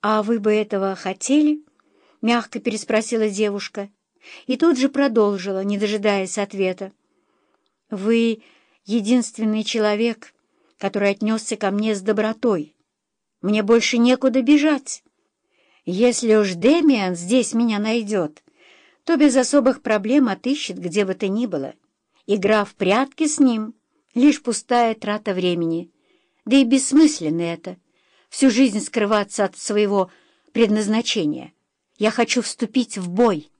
«А вы бы этого хотели?» — мягко переспросила девушка и тут же продолжила, не дожидаясь ответа. «Вы единственный человек, который отнесся ко мне с добротой. Мне больше некуда бежать. Если уж Демиан здесь меня найдет, то без особых проблем отыщет где бы то ни было. Игра в прятки с ним — лишь пустая трата времени. Да и бессмысленно это — всю жизнь скрываться от своего предназначения. Я хочу вступить в бой».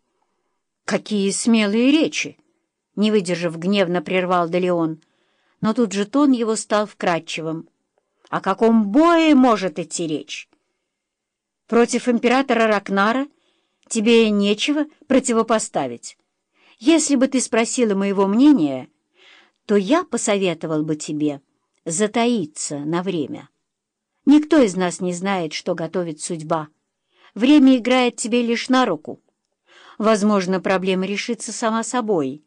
«Какие смелые речи!» — не выдержав, гневно прервал Делеон. Но тут же тон его стал вкрадчивым. «О каком бое может идти речь? Против императора Ракнара тебе нечего противопоставить. Если бы ты спросила моего мнения, то я посоветовал бы тебе затаиться на время. Никто из нас не знает, что готовит судьба. Время играет тебе лишь на руку». Возможно, проблема решится сама собой,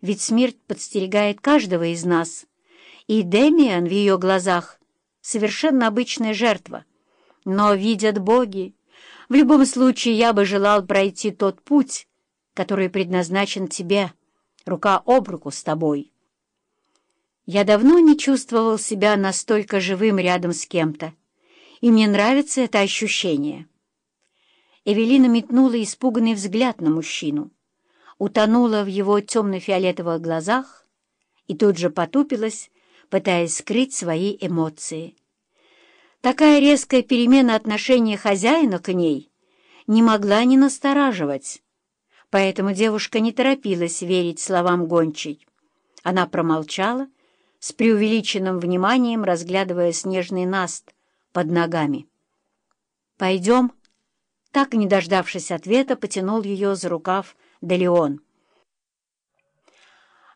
ведь смерть подстерегает каждого из нас, и Демиан в ее глазах совершенно обычная жертва. Но видят боги. В любом случае, я бы желал пройти тот путь, который предназначен тебе, рука об руку с тобой. Я давно не чувствовал себя настолько живым рядом с кем-то, и мне нравится это ощущение. Эвелина метнула испуганный взгляд на мужчину, утонула в его темно-фиолетовых глазах и тут же потупилась, пытаясь скрыть свои эмоции. Такая резкая перемена отношения хозяина к ней не могла не настораживать, поэтому девушка не торопилась верить словам гончей. Она промолчала, с преувеличенным вниманием разглядывая снежный наст под ногами. «Пойдем», так не дождавшись ответа, потянул ее за рукав Делеон.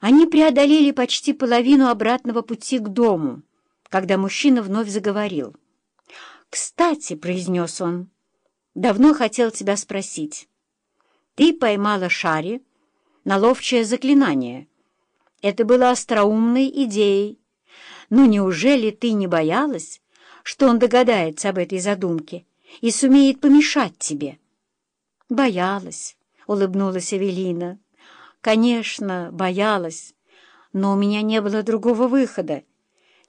Они преодолели почти половину обратного пути к дому, когда мужчина вновь заговорил. «Кстати», — произнес он, — «давно хотел тебя спросить. Ты поймала Шари на ловчее заклинание. Это было остроумной идеей. Но неужели ты не боялась, что он догадается об этой задумке?» и сумеет помешать тебе. Боялась, — улыбнулась Эвелина. Конечно, боялась, но у меня не было другого выхода.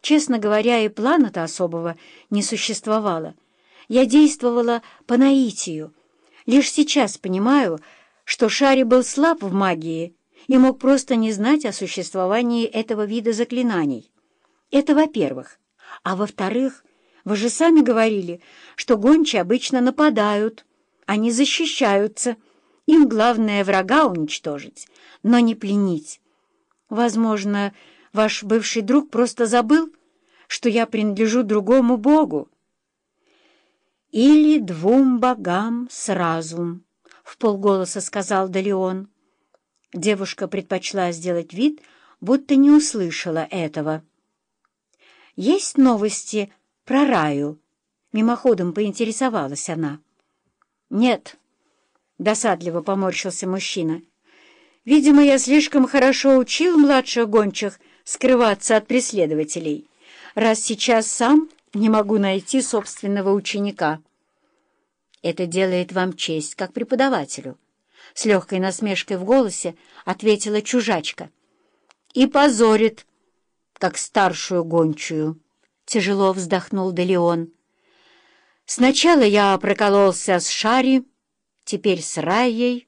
Честно говоря, и плана-то особого не существовало. Я действовала по наитию. Лишь сейчас понимаю, что Шари был слаб в магии и мог просто не знать о существовании этого вида заклинаний. Это во-первых. А во-вторых, вы же сами говорили, что гончие обычно нападают, они защищаются. Им главное врага уничтожить, но не пленить. Возможно, ваш бывший друг просто забыл, что я принадлежу другому богу. Или двум богам сразу, — в полголоса сказал Далеон. Девушка предпочла сделать вид, будто не услышала этого. «Есть новости про Раю?» — мимоходом поинтересовалась она. «Нет», — досадливо поморщился мужчина. «Видимо, я слишком хорошо учил младших гончих скрываться от преследователей, раз сейчас сам не могу найти собственного ученика». «Это делает вам честь, как преподавателю», — с легкой насмешкой в голосе ответила чужачка. «И позорит, как старшую гончую». Тяжело вздохнул Делеон. Сначала я прокололся с Шари, теперь с Раей,